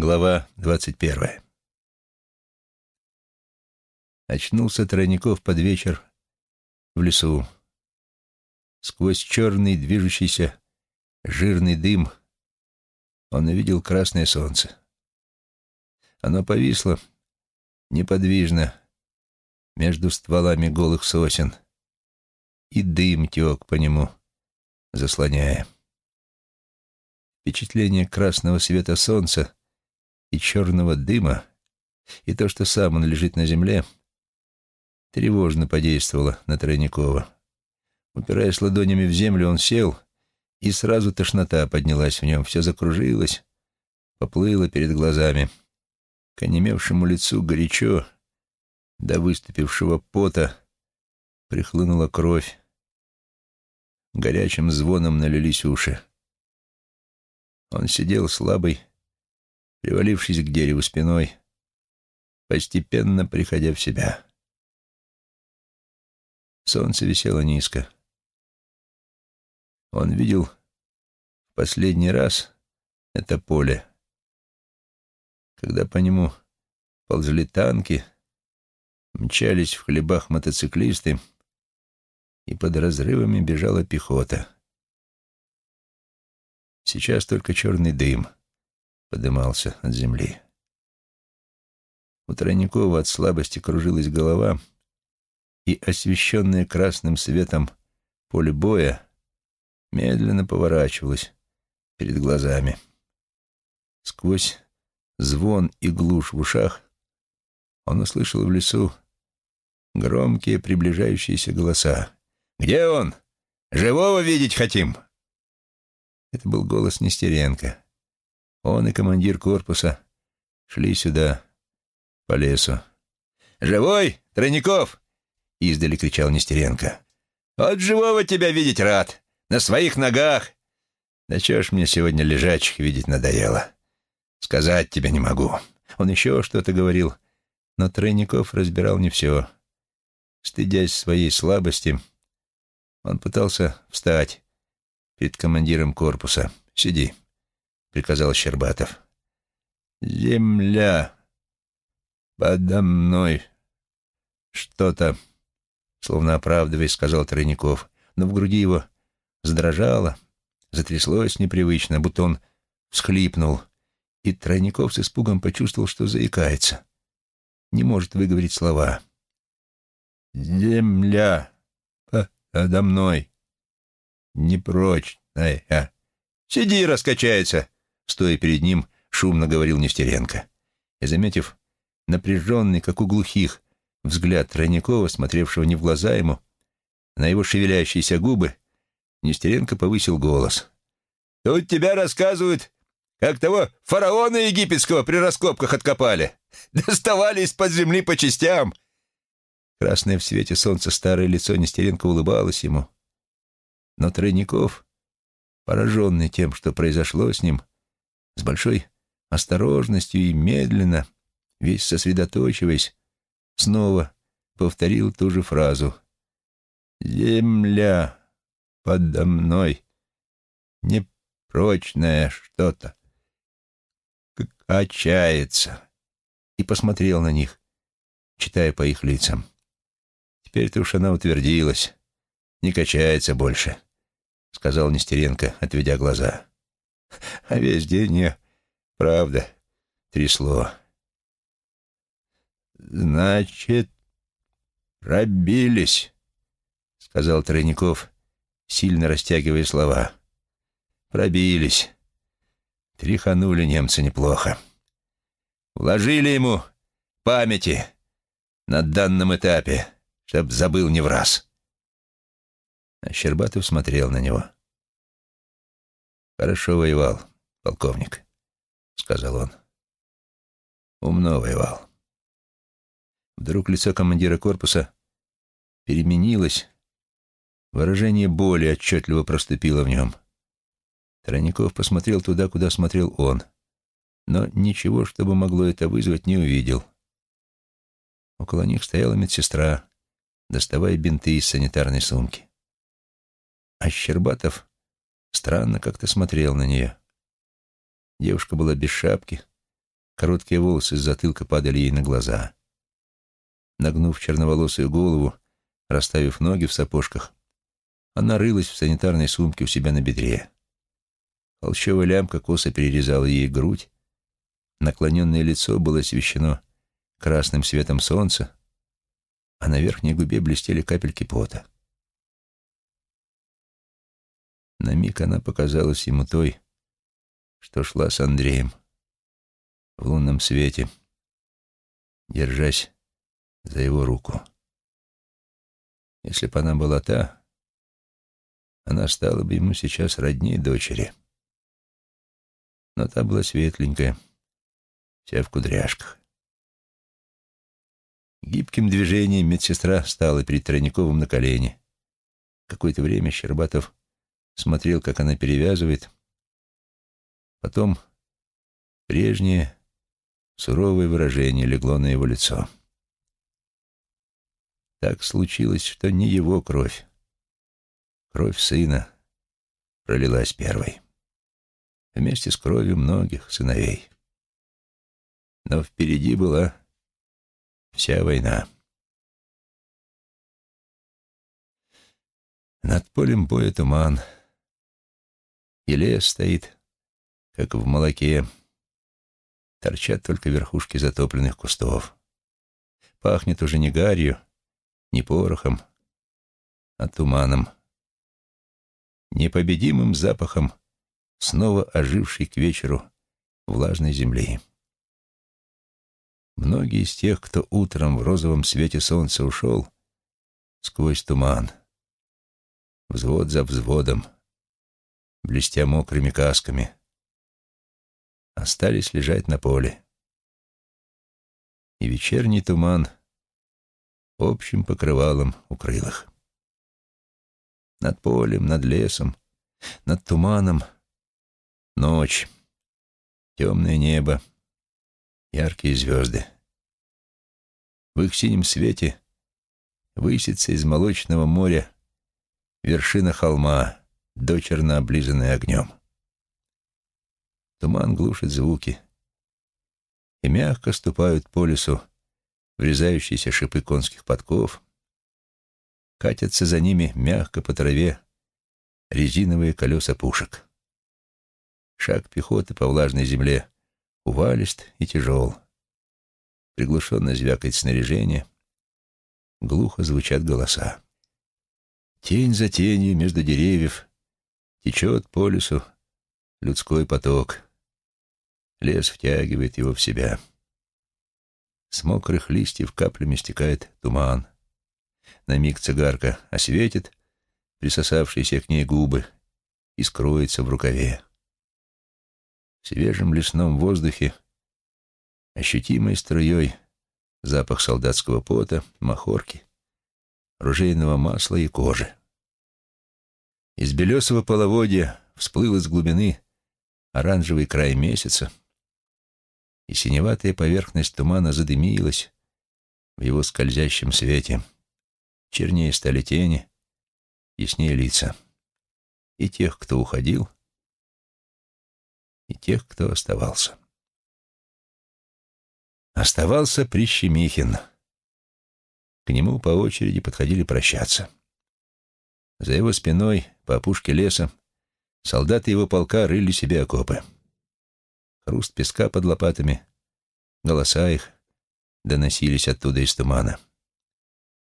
Глава двадцать первая. Очнулся Тройников под вечер в лесу. Сквозь черный движущийся жирный дым он увидел красное солнце. Оно повисло неподвижно между стволами голых сосен, и дым тек по нему, заслоняя. Впечатление красного света солнца и черного дыма, и то, что сам он лежит на земле, тревожно подействовало на Тройникова. Упираясь ладонями в землю, он сел, и сразу тошнота поднялась в нем, все закружилось, поплыло перед глазами. К онемевшему лицу горячо, до выступившего пота, прихлынула кровь. Горячим звоном налились уши. Он сидел слабый, привалившись к дереву спиной, постепенно приходя в себя. Солнце висело низко. Он видел в последний раз это поле, когда по нему ползли танки, мчались в хлебах мотоциклисты, и под разрывами бежала пехота. Сейчас только черный дым — подымался от земли. У Тройникова от слабости кружилась голова, и освещенное красным светом поле боя медленно поворачивалось перед глазами. Сквозь звон и глушь в ушах он услышал в лесу громкие приближающиеся голоса. «Где он? Живого видеть хотим!» Это был голос Нестеренко. Он и командир корпуса шли сюда, по лесу. «Живой, Тройников!» — издали кричал Нестеренко. «От живого тебя видеть рад! На своих ногах!» «Да чего ж мне сегодня лежачих видеть надоело? Сказать тебе не могу». Он еще что-то говорил, но Тройников разбирал не все. Стыдясь своей слабости, он пытался встать перед командиром корпуса. «Сиди», — приказал Щербатов. «Земля подо мной что-то...» Словно оправдываясь, сказал Тройников, но в груди его задрожало, затряслось непривычно, будто он всхлипнул, и Тройников с испугом почувствовал, что заикается. Не может выговорить слова. «Земля подо мной непрочная. Сиди, раскачается!» Стоя перед ним, шумно говорил Нестеренко. И, заметив напряженный, как у глухих, взгляд Тройникова, смотревшего не в глаза ему, на его шевелящиеся губы, Нестеренко повысил голос. «Тут тебя рассказывают, как того фараона египетского при раскопках откопали. Доставали из-под земли по частям». Красное в свете солнца старое лицо Нестеренко улыбалось ему. Но Тройников, пораженный тем, что произошло с ним, с большой осторожностью и медленно, весь сосредоточиваясь, снова повторил ту же фразу. «Земля подо мной, непрочное что-то, качается». И посмотрел на них, читая по их лицам. Теперь-то уж она утвердилась, не качается больше, — сказал Нестеренко, отведя глаза а весь день мне, правда, трясло. «Значит, пробились», — сказал Тройников, сильно растягивая слова. «Пробились. Тряханули немцы неплохо. Вложили ему памяти на данном этапе, чтоб забыл не в раз». А Щербатов смотрел на него. «Хорошо воевал, полковник», — сказал он. «Умно воевал». Вдруг лицо командира корпуса переменилось, выражение боли отчетливо проступило в нем. Тройников посмотрел туда, куда смотрел он, но ничего, чтобы могло это вызвать, не увидел. Около них стояла медсестра, доставая бинты из санитарной сумки. А Щербатов странно как-то смотрел на нее. Девушка была без шапки, Короткие волосы с затылка падали ей на глаза. Нагнув черноволосую голову, расставив ноги в сапожках, она рылась в санитарной сумке у себя на бедре. Холщовая лямка косо перерезала ей грудь, наклоненное лицо было освещено красным светом солнца, а на верхней губе блестели капельки пота. На миг она показалась ему той, что шла с Андреем в лунном свете, держась за его руку. Если бы она была та, она стала бы ему сейчас родней дочери. Но та была светленькая, вся в кудряшках. Гибким движением медсестра стала перед Тройниковым на колени. Какое-то время Щербатов смотрел, как она перевязывает. Потом прежнее суровое выражение легло на его лицо. Так случилось, что не его кровь, кровь сына пролилась первой, вместе с кровью многих сыновей. Но впереди была вся война. Над полем боя туман, и стоит, как в молоке. Торчат только верхушки затопленных кустов. Пахнет уже не гарью, не порохом, а туманом. Непобедимым запахом снова ожившей к вечеру влажной земли. Многие из тех, кто утром в розовом свете солнца ушел, сквозь туман, взвод за взводом, блестя мокрыми касками, остались лежать на поле. И вечерний туман общим покрывалом укрыл их. Над полем, над лесом, над туманом ночь, темное небо, яркие звезды. В их синем свете высится из молочного моря вершина холма, дочерно облизанная огнем. Туман глушит звуки, и мягко ступают по лесу врезающиеся шипы конских подков, катятся за ними мягко по траве резиновые колеса пушек. Шаг пехоты по влажной земле увалист и тяжел. Приглушенно звякает снаряжение, глухо звучат голоса. Тень за тенью между деревьев течет по лесу людской поток. Лес втягивает его в себя. С мокрых листьев каплями стекает туман. На миг цигарка осветит присосавшиеся к ней губы и скроется в рукаве. В свежем лесном воздухе ощутимой струей запах солдатского пота, махорки, ружейного масла и кожи. Из белесого половодья всплыл из глубины оранжевый край месяца, и синеватая поверхность тумана задымилась в его скользящем свете. Чернее стали тени, яснее лица. И тех, кто уходил, и тех, кто оставался. Оставался Прищемихин. К нему по очереди подходили прощаться. За его спиной, по опушке леса, солдаты его полка рыли себе окопы. Хруст песка под лопатами, голоса их доносились оттуда из тумана.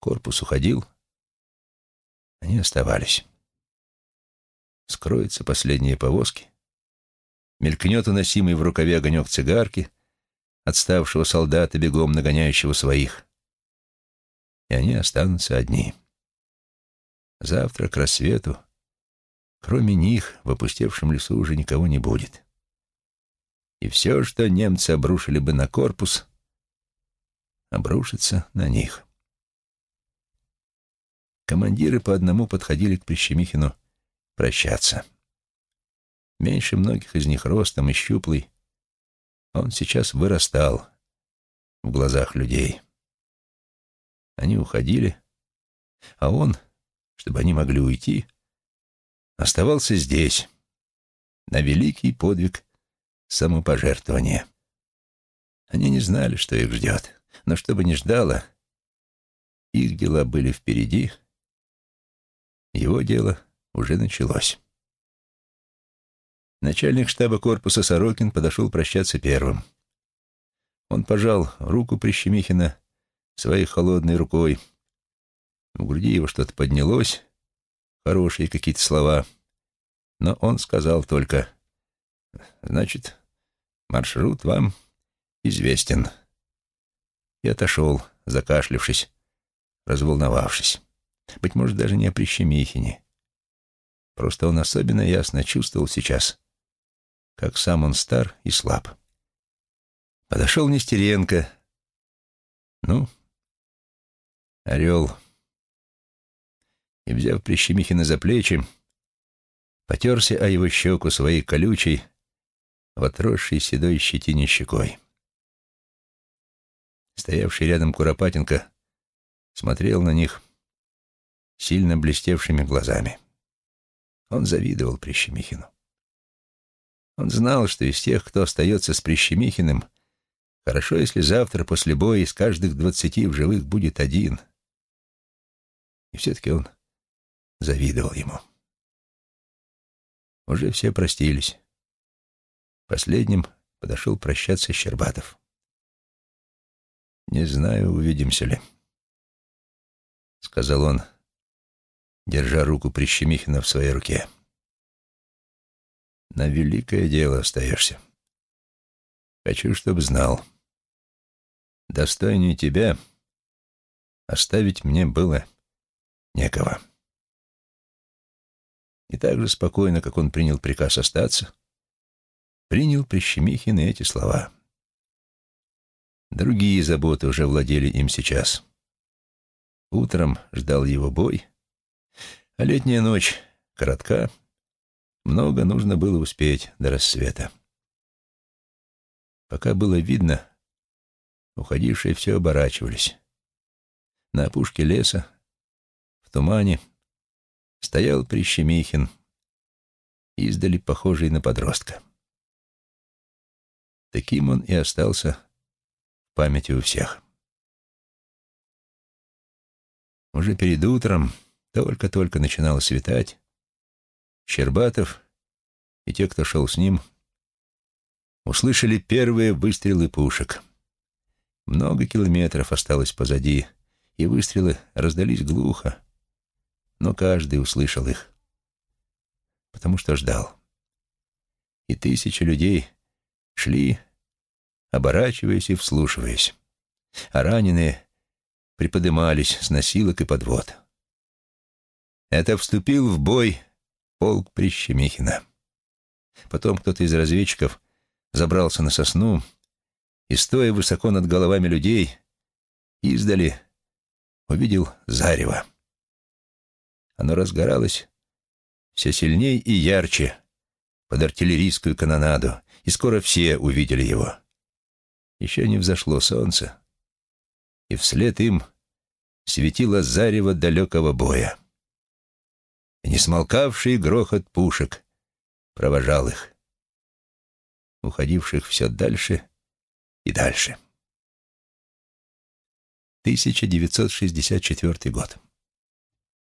Корпус уходил, они оставались. Скроются последние повозки, мелькнет уносимый в рукаве огонек цигарки, отставшего солдата, бегом нагоняющего своих. И они останутся одни. Завтра к рассвету, кроме них, в опустевшем лесу уже никого не будет и все, что немцы обрушили бы на корпус, обрушится на них. Командиры по одному подходили к Прищемихину прощаться. Меньше многих из них ростом и щуплый, он сейчас вырастал в глазах людей. Они уходили, а он, чтобы они могли уйти, оставался здесь, на великий подвиг самопожертвование. Они не знали, что их ждет, но что бы ни ждало, их дела были впереди, его дело уже началось. Начальник штаба корпуса Сорокин подошел прощаться первым. Он пожал руку Прищемихина своей холодной рукой. В груди его что-то поднялось, хорошие какие-то слова, но он сказал только «Значит, маршрут вам известен». И отошел, закашлившись, разволновавшись. Быть может, даже не о Прищемихине. Просто он особенно ясно чувствовал сейчас, как сам он стар и слаб. Подошел Нестеренко. Ну, орел. И, взяв Прищемихина за плечи, потерся о его щеку своей колючей, в отросшей седой щетине щекой. Стоявший рядом Куропатенко смотрел на них сильно блестевшими глазами. Он завидовал Прищемихину. Он знал, что из тех, кто остается с Прищемихиным, хорошо, если завтра после боя из каждых двадцати в живых будет один. И все-таки он завидовал ему. Уже все простились. Последним подошел прощаться Щербатов. «Не знаю, увидимся ли», — сказал он, держа руку Прищемихина в своей руке. «На великое дело остаешься. Хочу, чтобы знал. Достойнее тебя оставить мне было некого». И так же спокойно, как он принял приказ остаться, принял Прищемихин и эти слова. Другие заботы уже владели им сейчас. Утром ждал его бой, а летняя ночь коротка, много нужно было успеть до рассвета. Пока было видно, уходившие все оборачивались. На опушке леса, в тумане, стоял Прищемихин, издали похожий на подростка. Таким он и остался в памяти у всех. Уже перед утром, только-только начинало светать, Щербатов и те, кто шел с ним, услышали первые выстрелы пушек. Много километров осталось позади, и выстрелы раздались глухо, но каждый услышал их, потому что ждал. И тысячи людей шли, оборачиваясь и вслушиваясь, а раненые приподымались с носилок и подвод. Это вступил в бой полк Прищемихина. Потом кто-то из разведчиков забрался на сосну и, стоя высоко над головами людей, издали увидел зарево. Оно разгоралось все сильней и ярче под артиллерийскую канонаду, и скоро все увидели его. Еще не взошло солнце, и вслед им светило зарево далекого боя. И несмолкавший грохот пушек провожал их, уходивших все дальше и дальше. 1964 год.